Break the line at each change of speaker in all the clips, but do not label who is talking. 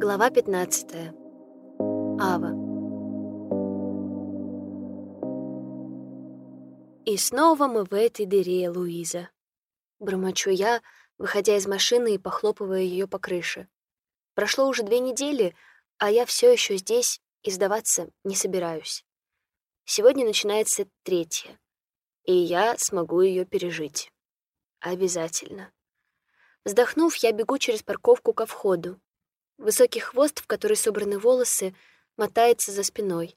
Глава 15. Ава. И снова мы в этой дыре, Луиза. Бормочу я, выходя из машины и похлопывая ее по крыше. Прошло уже две недели, а я все еще здесь и сдаваться не собираюсь. Сегодня начинается третья, и я смогу ее пережить. Обязательно. Вздохнув, я бегу через парковку ко входу. Высокий хвост, в который собраны волосы, мотается за спиной.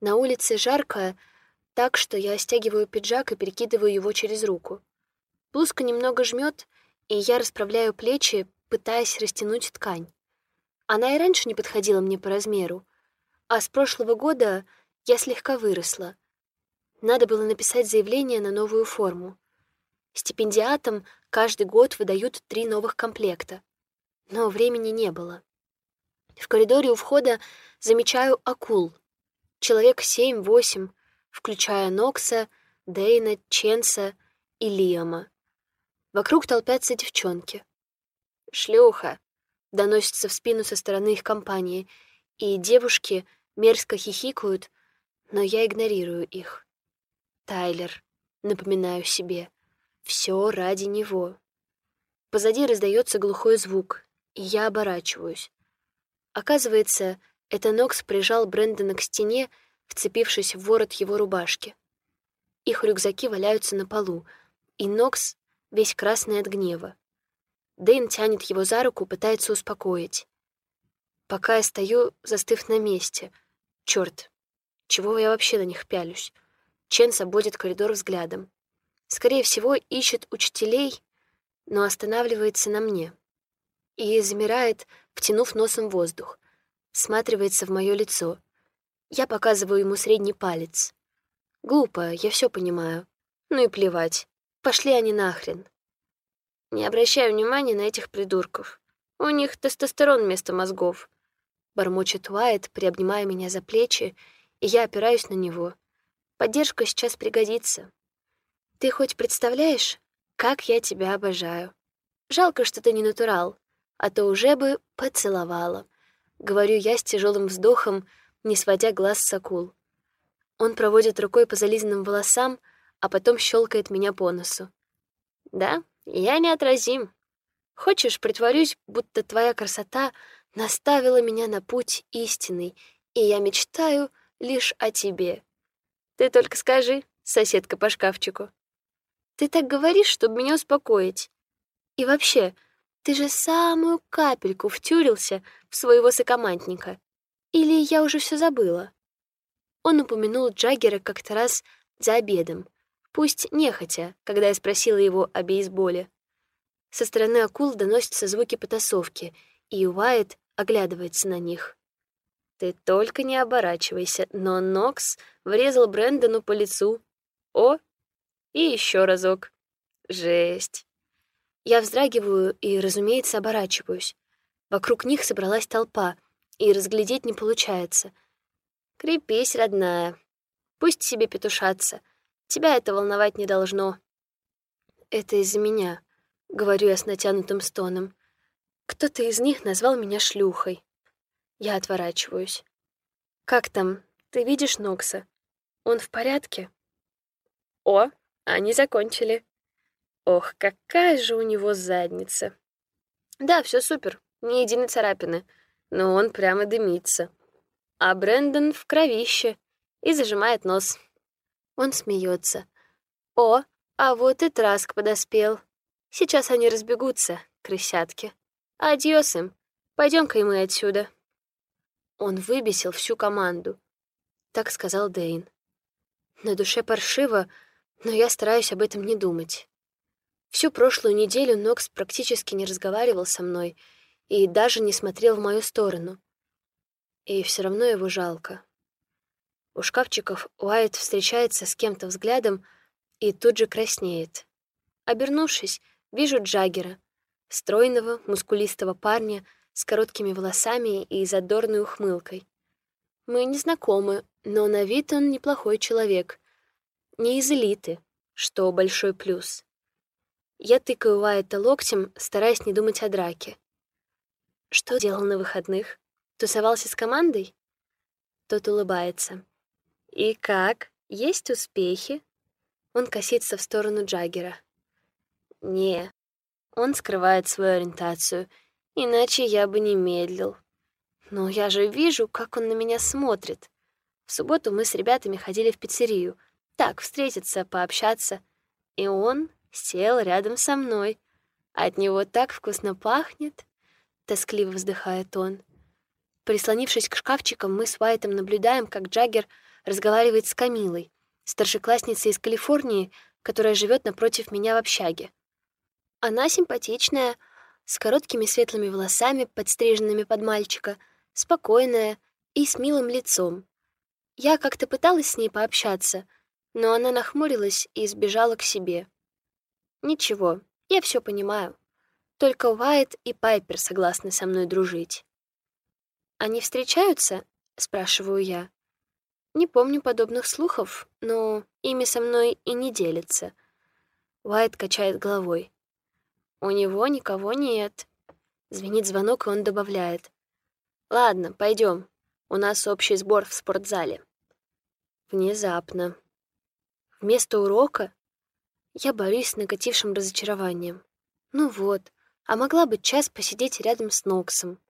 На улице жарко, так что я стягиваю пиджак и перекидываю его через руку. Блузка немного жмет, и я расправляю плечи, пытаясь растянуть ткань. Она и раньше не подходила мне по размеру, а с прошлого года я слегка выросла. Надо было написать заявление на новую форму. Стипендиатам каждый год выдают три новых комплекта. Но времени не было. В коридоре у входа замечаю акул. Человек семь-восемь, включая Нокса, Дейна, Ченса и Лиама. Вокруг толпятся девчонки. «Шлюха!» — доносится в спину со стороны их компании, и девушки мерзко хихикают, но я игнорирую их. Тайлер, напоминаю себе. Все ради него. Позади раздается глухой звук, и я оборачиваюсь. Оказывается, это Нокс прижал Брэндона к стене, вцепившись в ворот его рубашки. Их рюкзаки валяются на полу, и Нокс весь красный от гнева. Дэйн тянет его за руку, пытается успокоить. Пока я стою, застыв на месте. Черт, чего я вообще на них пялюсь? Ченс обводит коридор взглядом. Скорее всего, ищет учителей, но останавливается на мне. И замирает, втянув носом воздух. Сматривается в мое лицо. Я показываю ему средний палец. Глупо, я все понимаю. Ну и плевать. Пошли они нахрен. Не обращаю внимания на этих придурков. У них тестостерон вместо мозгов. Бормочет Уайт, приобнимая меня за плечи, и я опираюсь на него. Поддержка сейчас пригодится. Ты хоть представляешь, как я тебя обожаю? Жалко, что ты не натурал, а то уже бы поцеловала. Говорю я с тяжелым вздохом, не сводя глаз с акул. Он проводит рукой по зализанным волосам, а потом щелкает меня по носу. Да, я неотразим. Хочешь, притворюсь, будто твоя красота наставила меня на путь истинный, и я мечтаю лишь о тебе. Ты только скажи, соседка по шкафчику. Ты так говоришь, чтобы меня успокоить. И вообще, ты же самую капельку втюрился в своего сокомандника. Или я уже все забыла? Он упомянул Джаггера как-то раз за обедом, пусть нехотя, когда я спросила его о бейсболе. Со стороны акул доносятся звуки потасовки, и Уайт оглядывается на них. Ты только не оборачивайся, но Нокс врезал Брэндону по лицу. О, и еще разок. Жесть. Я вздрагиваю и, разумеется, оборачиваюсь. Вокруг них собралась толпа, и разглядеть не получается. Крепись, родная. Пусть себе петушатся. Тебя это волновать не должно. Это из-за меня, говорю я с натянутым стоном. Кто-то из них назвал меня шлюхой. Я отворачиваюсь. Как там? Ты видишь Нокса? Он в порядке? О, они закончили. Ох, какая же у него задница. Да, все супер, ни единой царапины, но он прямо дымится. А Брэндон в кровище и зажимает нос. Он смеется. О, а вот и Траск подоспел. Сейчас они разбегутся, крысятки. Адьос им. Пойдем-ка и мы отсюда. Он выбесил всю команду. Так сказал Дейн. На душе паршиво, но я стараюсь об этом не думать. Всю прошлую неделю Нокс практически не разговаривал со мной и даже не смотрел в мою сторону. И все равно его жалко. У шкафчиков Уайт встречается с кем-то взглядом и тут же краснеет. Обернувшись, вижу Джаггера, стройного, мускулистого парня с короткими волосами и задорной ухмылкой. Мы не знакомы, но на вид он неплохой человек — не из элиты, что большой плюс. Я тыкаю Уайта локтем, стараясь не думать о драке. что делал на выходных? Тусовался с командой?» Тот улыбается. «И как? Есть успехи?» Он косится в сторону Джаггера. «Не, он скрывает свою ориентацию, иначе я бы не медлил. Но я же вижу, как он на меня смотрит. В субботу мы с ребятами ходили в пиццерию. Так, встретиться, пообщаться. И он сел рядом со мной. От него так вкусно пахнет. Тоскливо вздыхает он. Прислонившись к шкафчикам, мы с Уайтом наблюдаем, как Джаггер разговаривает с Камилой, старшеклассницей из Калифорнии, которая живет напротив меня в общаге. Она симпатичная, с короткими светлыми волосами, подстриженными под мальчика, спокойная и с милым лицом. Я как-то пыталась с ней пообщаться, но она нахмурилась и сбежала к себе. Ничего, я все понимаю. Только Уайт и Пайпер согласны со мной дружить. «Они встречаются?» — спрашиваю я. Не помню подобных слухов, но ими со мной и не делятся. Уайт качает головой. У него никого нет. Звенит звонок, и он добавляет. Ладно, пойдем. У нас общий сбор в спортзале. Внезапно. Вместо урока я борюсь с накатившим разочарованием. Ну вот, а могла бы час посидеть рядом с Ноксом.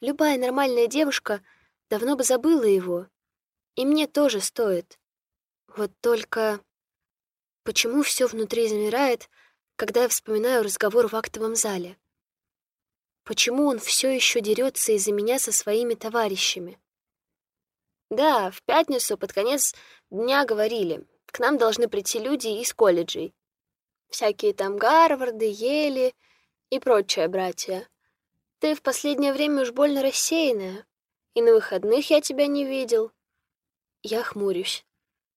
Любая нормальная девушка давно бы забыла его. И мне тоже стоит. Вот только... Почему все внутри замирает, когда я вспоминаю разговор в актовом зале? Почему он все еще дерется из-за меня со своими товарищами? Да, в пятницу под конец дня говорили, к нам должны прийти люди из колледжей. Всякие там Гарварды, Ели и прочие братья. Ты в последнее время уж больно рассеянная, и на выходных я тебя не видел. Я хмурюсь.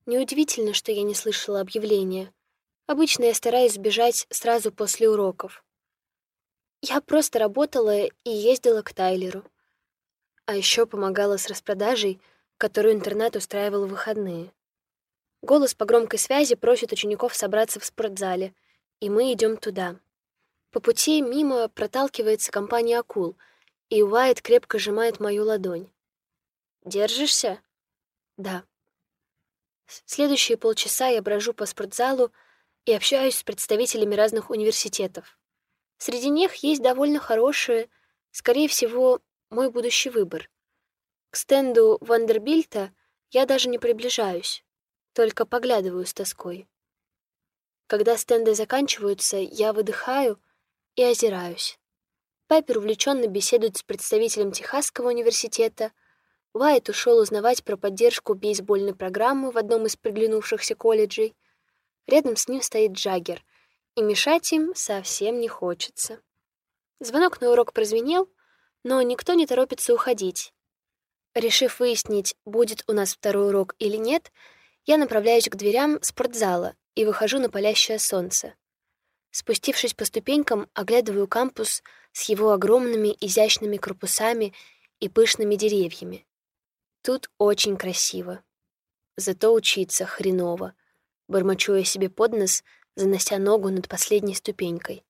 Неудивительно, что я не слышала объявления. Обычно я стараюсь сбежать сразу после уроков. Я просто работала и ездила к Тайлеру. А еще помогала с распродажей, которую интернет устраивал в выходные. Голос по громкой связи просит учеников собраться в спортзале, и мы идем туда. По пути мимо проталкивается компания акул, и Уайт крепко сжимает мою ладонь. «Держишься?» «Да». Следующие полчаса я брожу по спортзалу и общаюсь с представителями разных университетов. Среди них есть довольно хорошие, скорее всего, мой будущий выбор. К стенду Вандербильта я даже не приближаюсь, только поглядываю с тоской. Когда стенды заканчиваются, я выдыхаю и озираюсь. Пайпер увлеченно беседует с представителем Техасского университета. Уайт ушел узнавать про поддержку бейсбольной программы в одном из приглянувшихся колледжей. Рядом с ним стоит Джаггер, и мешать им совсем не хочется. Звонок на урок прозвенел, но никто не торопится уходить. Решив выяснить, будет у нас второй урок или нет, я направляюсь к дверям спортзала и выхожу на палящее солнце. Спустившись по ступенькам, оглядываю кампус с его огромными изящными корпусами и пышными деревьями. Тут очень красиво. Зато учиться хреново. Бормочу я себе под нос, занося ногу над последней ступенькой.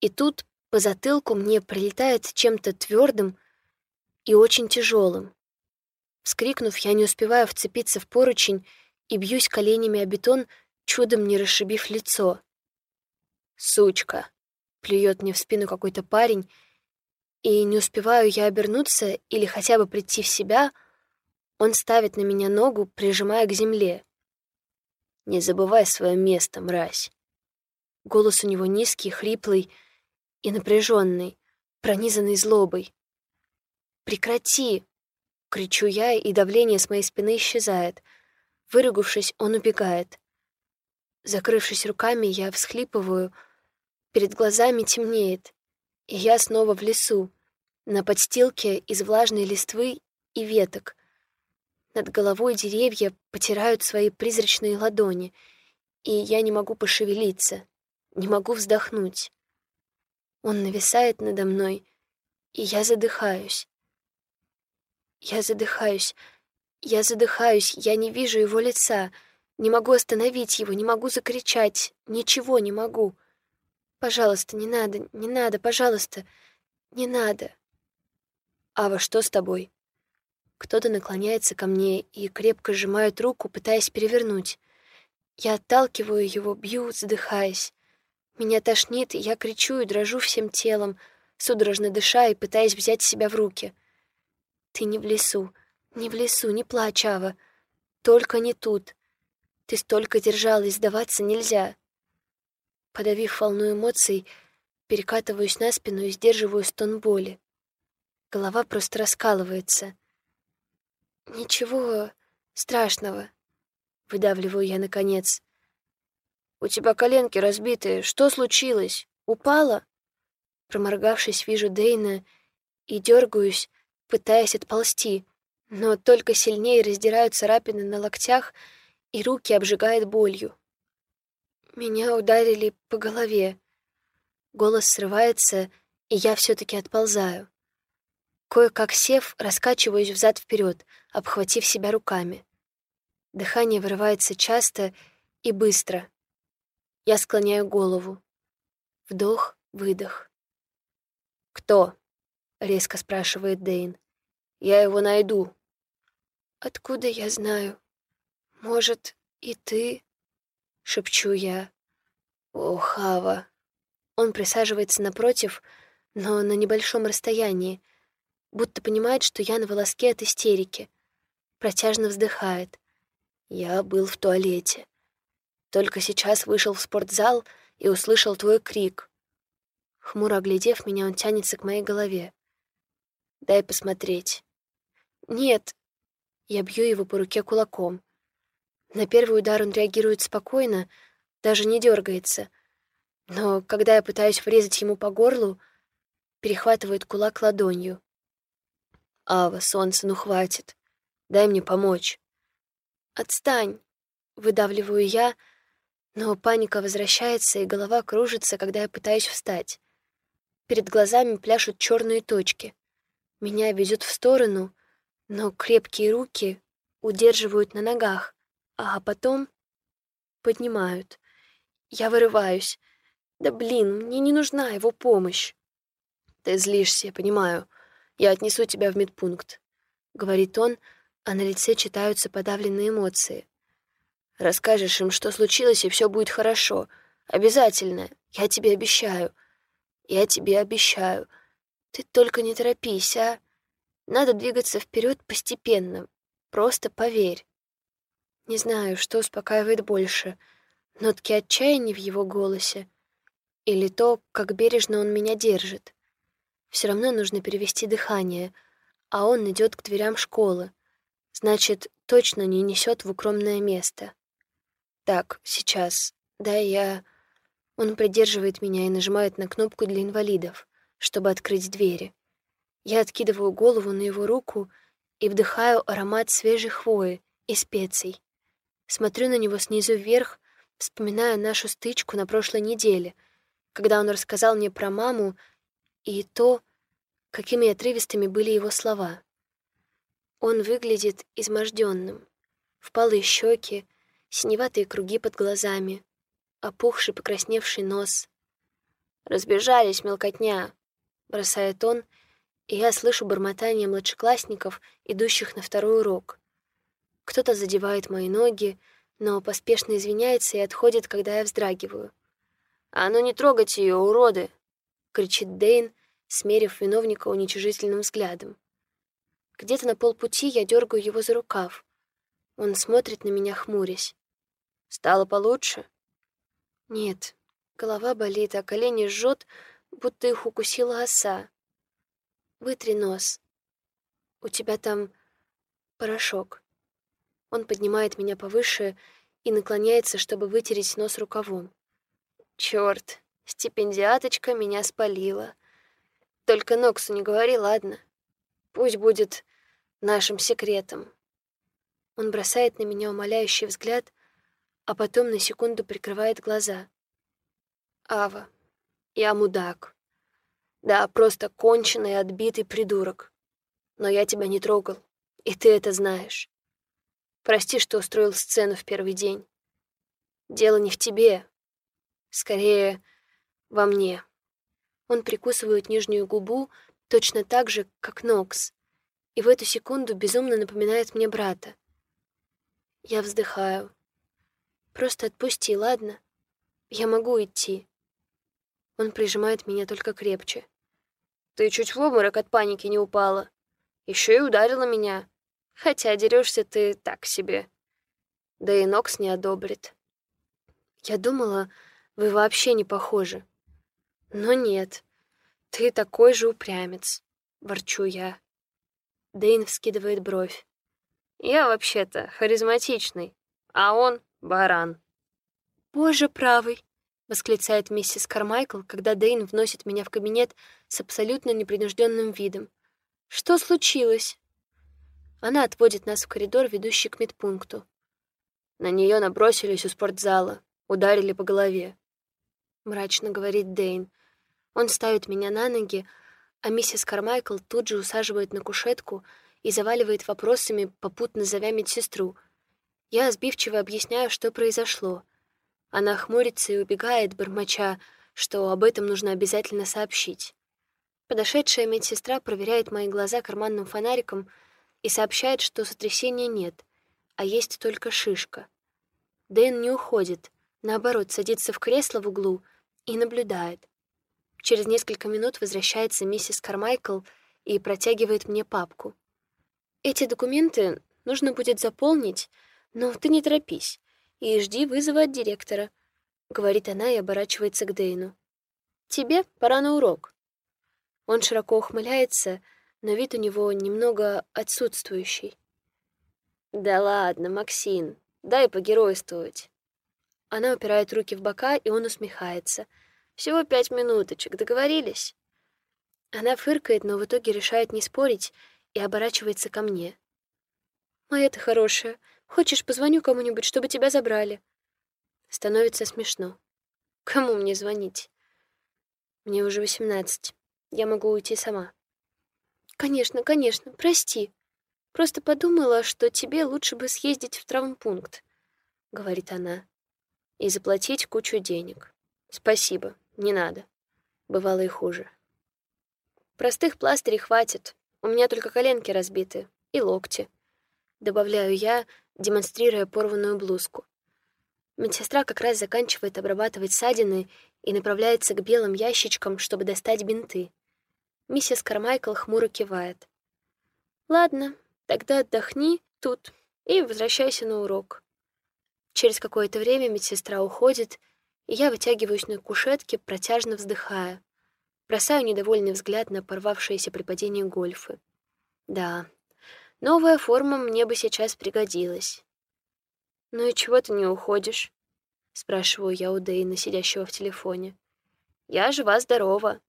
И тут по затылку мне прилетает чем-то твердым и очень тяжелым. Вскрикнув, я не успеваю вцепиться в поручень и бьюсь коленями о бетон, чудом не расшибив лицо. «Сучка!» — плюет мне в спину какой-то парень, и не успеваю я обернуться или хотя бы прийти в себя, он ставит на меня ногу, прижимая к земле. «Не забывай свое место, мразь!» Голос у него низкий, хриплый и напряженный, пронизанный злобой. «Прекрати!» — кричу я, и давление с моей спины исчезает. Выругавшись, он убегает. Закрывшись руками, я всхлипываю — Перед глазами темнеет, и я снова в лесу, на подстилке из влажной листвы и веток. Над головой деревья потирают свои призрачные ладони, и я не могу пошевелиться, не могу вздохнуть. Он нависает надо мной, и я задыхаюсь. Я задыхаюсь, я задыхаюсь, я не вижу его лица, не могу остановить его, не могу закричать, ничего не могу. Пожалуйста, не надо, не надо, пожалуйста. Не надо.
Ава, что с тобой?
Кто-то наклоняется ко мне и крепко сжимает руку, пытаясь перевернуть. Я отталкиваю его, бью, задыхаясь. Меня тошнит, я кричу и дрожу всем телом, судорожно дыша и пытаясь взять себя в руки. Ты не в лесу, не в лесу, не плачь, Ава. Только не тут. Ты столько держалась, сдаваться нельзя. Подавив волну эмоций, перекатываюсь на спину и сдерживаю стон боли. Голова просто раскалывается. «Ничего страшного», — выдавливаю я наконец.
«У тебя коленки разбитые. Что случилось? Упала?»
Проморгавшись, вижу Дейна и дергаюсь, пытаясь отползти, но только сильнее раздирают царапины на локтях, и руки обжигает болью. Меня ударили по голове. Голос срывается, и я все таки отползаю. Кое-как сев, раскачиваюсь взад вперед, обхватив себя руками. Дыхание вырывается часто и быстро. Я склоняю голову. Вдох, выдох.
«Кто?» — резко спрашивает Дейн. «Я его найду».
«Откуда я знаю? Может, и ты?» — шепчу я.
«О, Хава!»
Он присаживается напротив, но на небольшом расстоянии, будто понимает, что я на волоске от истерики. Протяжно вздыхает.
«Я был в туалете. Только сейчас вышел в спортзал и услышал твой крик».
Хмуро оглядев меня, он тянется к моей голове.
«Дай посмотреть».
«Нет». Я бью его по руке кулаком. На первый удар он реагирует спокойно, даже не дергается. Но когда я пытаюсь врезать ему по горлу, перехватывает кулак ладонью.
«Ава, солнце, ну хватит. Дай мне помочь».
«Отстань!» — выдавливаю я, но паника возвращается, и голова кружится, когда я пытаюсь встать. Перед глазами пляшут черные точки. Меня везет в сторону, но крепкие руки удерживают на ногах, а потом поднимают. Я вырываюсь. Да блин, мне не нужна его помощь.
Ты злишься, я понимаю. Я отнесу тебя в медпункт», — говорит он, а на лице читаются подавленные эмоции. «Расскажешь им, что случилось, и все будет хорошо. Обязательно. Я тебе обещаю. Я тебе обещаю. Ты только не торопись, а? Надо двигаться вперед постепенно. Просто поверь».
Не знаю, что успокаивает больше — нотки отчаяния в его голосе или то, как бережно он меня держит. Все равно нужно перевести дыхание, а он идет к дверям школы. Значит, точно не несет в укромное место. Так, сейчас. Да, я... Он придерживает меня и нажимает на кнопку для инвалидов, чтобы открыть двери. Я откидываю голову на его руку и вдыхаю аромат свежей хвои и специй. Смотрю на него снизу вверх, вспоминая нашу стычку на прошлой неделе, когда он рассказал мне про маму и то, какими отрывистыми были его слова. Он выглядит изможденным, впалые щеки, синеватые круги под глазами, опухший покрасневший нос.
«Разбежались, мелкотня!» — бросает он,
и я слышу бормотание младшеклассников, идущих на второй урок. Кто-то задевает мои ноги, но поспешно извиняется и отходит, когда я вздрагиваю.
«А ну не трогайте ее, уроды!»
— кричит Дейн, смерив виновника уничижительным взглядом. Где-то на полпути я дергаю его за рукав. Он смотрит на меня, хмурясь.
«Стало получше?»
«Нет, голова болит, а колени жжет, будто их укусила оса. Вытри нос. У тебя там порошок». Он поднимает меня повыше и наклоняется, чтобы вытереть нос рукавом. Черт, стипендиаточка меня спалила. Только Ноксу не говори, ладно? Пусть будет нашим секретом. Он бросает на меня умоляющий взгляд, а потом на секунду прикрывает глаза. Ава, я мудак. Да, просто конченый, отбитый придурок. Но я тебя не трогал, и ты это знаешь. Прости, что устроил сцену в первый день. Дело не в тебе, Скорее, во мне. Он прикусывает нижнюю губу точно так же, как Нокс, и в эту секунду безумно напоминает мне брата. Я вздыхаю. «Просто отпусти, ладно? Я могу идти». Он прижимает меня только крепче. «Ты чуть в обморок от паники не упала. Еще и ударила меня. Хотя дерешься ты так себе. Да и Нокс не одобрит. Я думала, вы вообще не похожи. Но нет, ты такой же упрямец, ворчу я. Дэйн вскидывает бровь. Я вообще-то харизматичный, а он — баран. «Боже правый!» — восклицает миссис Кармайкл, когда Дэйн вносит меня в кабинет с абсолютно непринужденным видом. «Что случилось?» Она отводит нас в коридор, ведущий к медпункту. На нее набросились у спортзала, ударили по голове. Мрачно говорит Дэйн. Он ставит меня на ноги, а миссис Кармайкл тут же усаживает на кушетку и заваливает вопросами, попутно зовя медсестру. Я сбивчиво объясняю, что произошло. Она хмурится и убегает, бормоча, что об этом нужно обязательно сообщить. Подошедшая медсестра проверяет мои глаза карманным фонариком — и сообщает, что сотрясения нет, а есть только шишка. Дэн не уходит, наоборот, садится в кресло в углу и наблюдает. Через несколько минут возвращается миссис Кармайкл и протягивает мне папку. «Эти документы нужно будет заполнить, но ты не торопись и жди вызова от директора», — говорит она и оборачивается к Дэйну. «Тебе пора на урок». Он широко ухмыляется, — но вид у него немного отсутствующий. «Да ладно, Максим, дай погеройствовать». Она упирает руки в бока, и он усмехается. «Всего пять минуточек, договорились?» Она фыркает, но в итоге решает не спорить и оборачивается ко мне. «Моя ты хорошая. Хочешь, позвоню кому-нибудь, чтобы тебя забрали?» Становится смешно. «Кому мне звонить?» «Мне уже восемнадцать. Я могу уйти сама». «Конечно, конечно, прости. Просто подумала, что тебе лучше бы съездить в травмпункт», — говорит она, — «и заплатить кучу денег. Спасибо, не надо. Бывало и хуже. Простых пластырей хватит, у меня только коленки разбиты и локти», — добавляю я, демонстрируя порванную блузку. Медсестра как раз заканчивает обрабатывать ссадины и направляется к белым ящичкам, чтобы достать бинты. Миссис Кармайкл хмуро кивает. «Ладно, тогда отдохни тут и возвращайся на урок». Через какое-то время медсестра уходит, и я вытягиваюсь на кушетке, протяжно вздыхая. Бросаю недовольный взгляд на порвавшиеся при падении гольфы. Да, новая форма мне бы сейчас пригодилась. «Ну и чего ты не уходишь?» — спрашиваю я у Дэйна, сидящего в телефоне. «Я жива-здорова.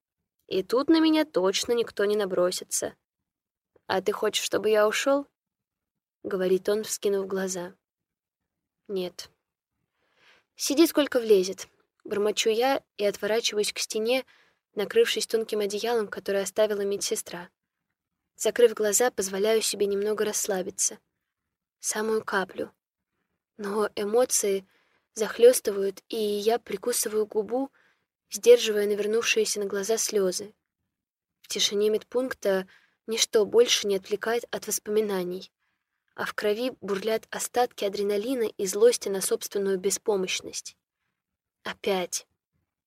И тут на меня точно никто не набросится. «А ты хочешь, чтобы я ушел? говорит он, вскинув глаза. «Нет». «Сиди, сколько влезет», — бормочу я и отворачиваюсь к стене, накрывшись тонким одеялом, которое оставила медсестра. Закрыв глаза, позволяю себе немного расслабиться. Самую каплю. Но эмоции захлестывают, и я прикусываю губу, сдерживая навернувшиеся на глаза слезы. В тишине медпункта ничто больше не отвлекает от воспоминаний, а в крови бурлят остатки адреналина и злости на собственную беспомощность. Опять.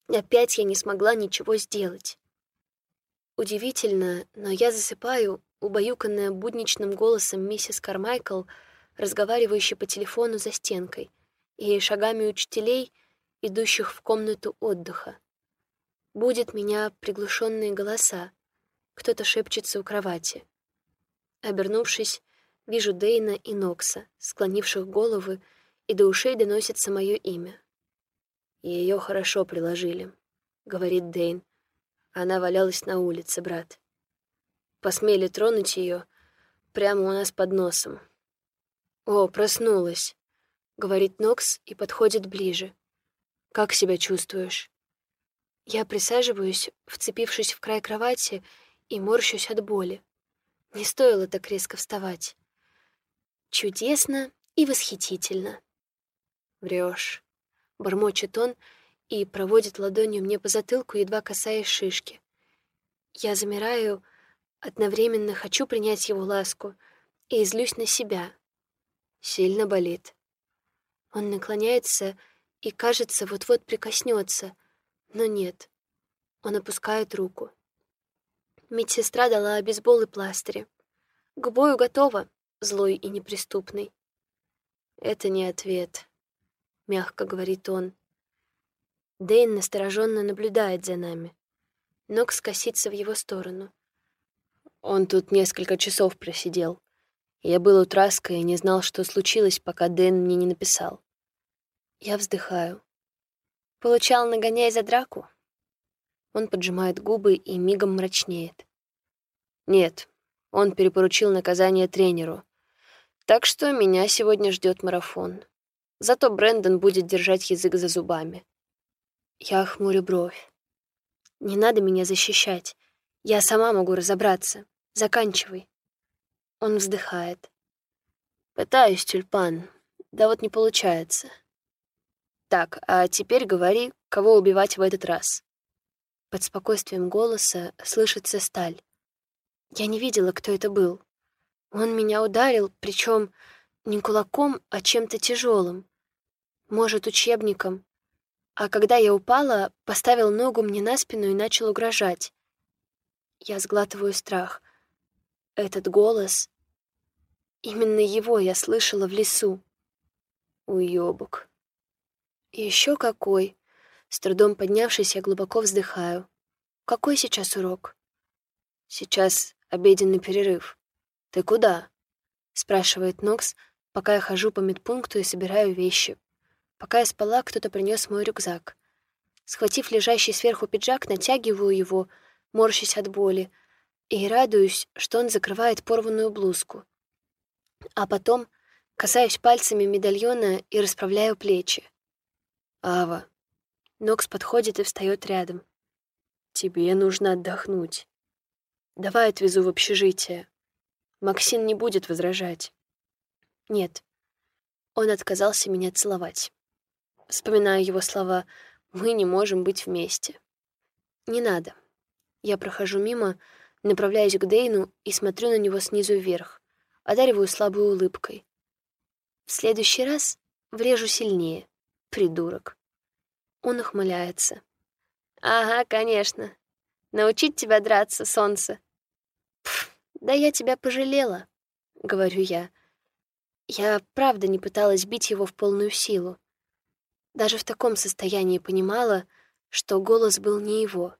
Опять я не смогла ничего сделать. Удивительно, но я засыпаю, убаюканная будничным голосом миссис Кармайкл, разговаривающей по телефону за стенкой, и шагами учителей, идущих в комнату отдыха. Будет меня приглушенные голоса. Кто-то шепчется у кровати. Обернувшись, вижу Дейна и Нокса, склонивших головы, и до ушей доносится мое имя. Ее хорошо приложили, говорит Дейн. Она валялась на улице, брат. Посмели тронуть ее прямо у нас под носом. О, проснулась, говорит Нокс и подходит ближе. Как себя чувствуешь? Я присаживаюсь, вцепившись в край кровати, и морщусь от боли. Не стоило так резко вставать. Чудесно и восхитительно. Врешь, бормочет он, и проводит ладонью мне по затылку, едва касаясь шишки. Я замираю, одновременно хочу принять его ласку и злюсь на себя. Сильно болит. Он наклоняется и, кажется, вот-вот прикоснется, но нет. Он опускает руку. Медсестра дала обезбол и пластыри. К бою готова, злой и неприступный. «Это не ответ», — мягко говорит он. Дэйн настороженно наблюдает за нами. Нокс косится в его сторону. Он тут несколько часов просидел. Я был у Траска и не знал, что случилось, пока Дэн мне не написал. Я вздыхаю. Получал нагоняй за драку? Он поджимает губы и мигом мрачнеет. Нет, он перепоручил наказание тренеру. Так что меня сегодня ждет марафон. Зато Брэндон будет держать язык за зубами. Я хмурю бровь. Не надо меня защищать. Я сама могу разобраться. Заканчивай. Он вздыхает. Пытаюсь, тюльпан. Да вот не получается. Так, а теперь говори, кого убивать в этот раз. Под спокойствием голоса слышится сталь. Я не видела, кто это был. Он меня ударил, причем не кулаком, а чем-то тяжелым. Может, учебником. А когда я упала, поставил ногу мне на спину и начал угрожать. Я сглатываю страх. Этот голос... Именно его я слышала в лесу. Уёбок. Еще какой. С трудом поднявшись, я глубоко вздыхаю. Какой сейчас урок? Сейчас обеденный перерыв. Ты куда? Спрашивает Нокс, пока я хожу по медпункту и собираю вещи. Пока я спала, кто-то принес мой рюкзак. Схватив лежащий сверху пиджак, натягиваю его, морщась от боли, и радуюсь, что он закрывает порванную блузку. А потом касаюсь пальцами медальона и расправляю плечи. «Ава». Нокс подходит и встает рядом. «Тебе нужно отдохнуть. Давай отвезу в общежитие. Максим не будет возражать». «Нет». Он отказался меня целовать. Вспоминаю его слова «Мы не можем быть вместе». «Не надо». Я прохожу мимо, направляюсь к Дейну и смотрю на него снизу вверх, одариваю слабой улыбкой. В следующий раз врежу сильнее, придурок. Он ухмыляется. «Ага, конечно. Научить тебя драться, солнце». Пф, «Да я тебя пожалела», — говорю я. Я правда не пыталась бить его в полную силу. Даже в таком состоянии понимала, что голос был не его.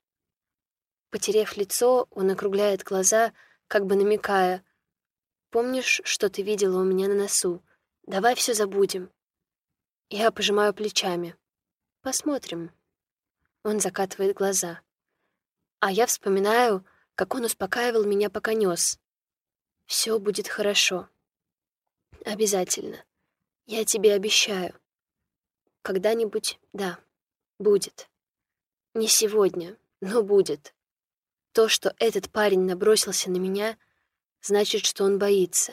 Потерев лицо, он округляет глаза, как бы намекая. «Помнишь, что ты видела у меня на носу? Давай все забудем». Я пожимаю плечами. «Посмотрим». Он закатывает глаза. А я вспоминаю, как он успокаивал меня, пока нес. Все будет хорошо. Обязательно. Я тебе обещаю. Когда-нибудь, да, будет. Не сегодня, но будет. То, что этот парень набросился на меня, значит, что он боится.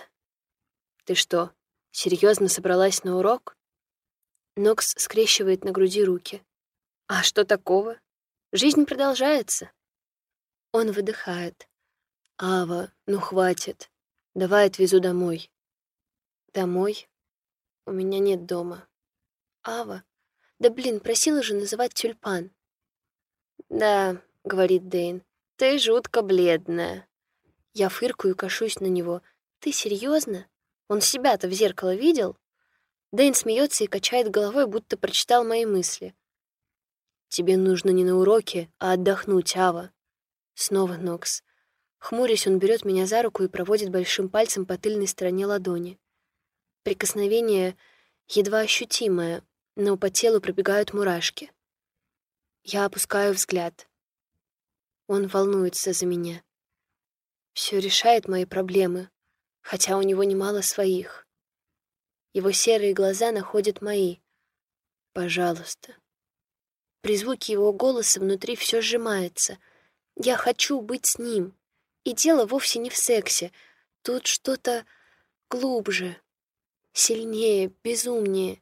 Ты что, серьезно собралась на урок? Нокс скрещивает на груди руки. А что такого? Жизнь продолжается. Он выдыхает. Ава, ну хватит. Давай отвезу домой. Домой? У меня нет дома. Ава? Да блин, просила же называть тюльпан. Да, говорит Дейн, ты жутко бледная. Я фыркаю и кашусь на него. Ты серьезно? Он себя-то в зеркало видел? Дэйн смеется и качает головой, будто прочитал мои мысли. «Тебе нужно не на уроке, а отдохнуть, Ава». Снова Нокс. Хмурясь, он берет меня за руку и проводит большим пальцем по тыльной стороне ладони. Прикосновение едва ощутимое, но по телу пробегают мурашки. Я опускаю взгляд. Он волнуется за меня. Все решает мои проблемы, хотя у него немало своих. Его серые глаза находят мои. Пожалуйста. При звуке его голоса внутри все сжимается. Я хочу быть с ним. И дело вовсе не в сексе. Тут что-то глубже, сильнее, безумнее.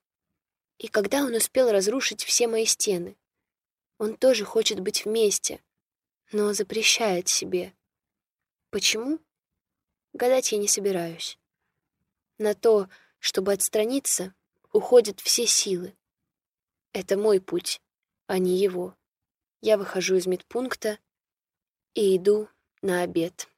И когда он успел разрушить все мои стены? Он тоже хочет быть вместе, но запрещает себе. Почему? Гадать я не собираюсь. На то, чтобы отстраниться, уходят все силы. Это мой путь, а не его. Я выхожу из медпункта и иду на обед.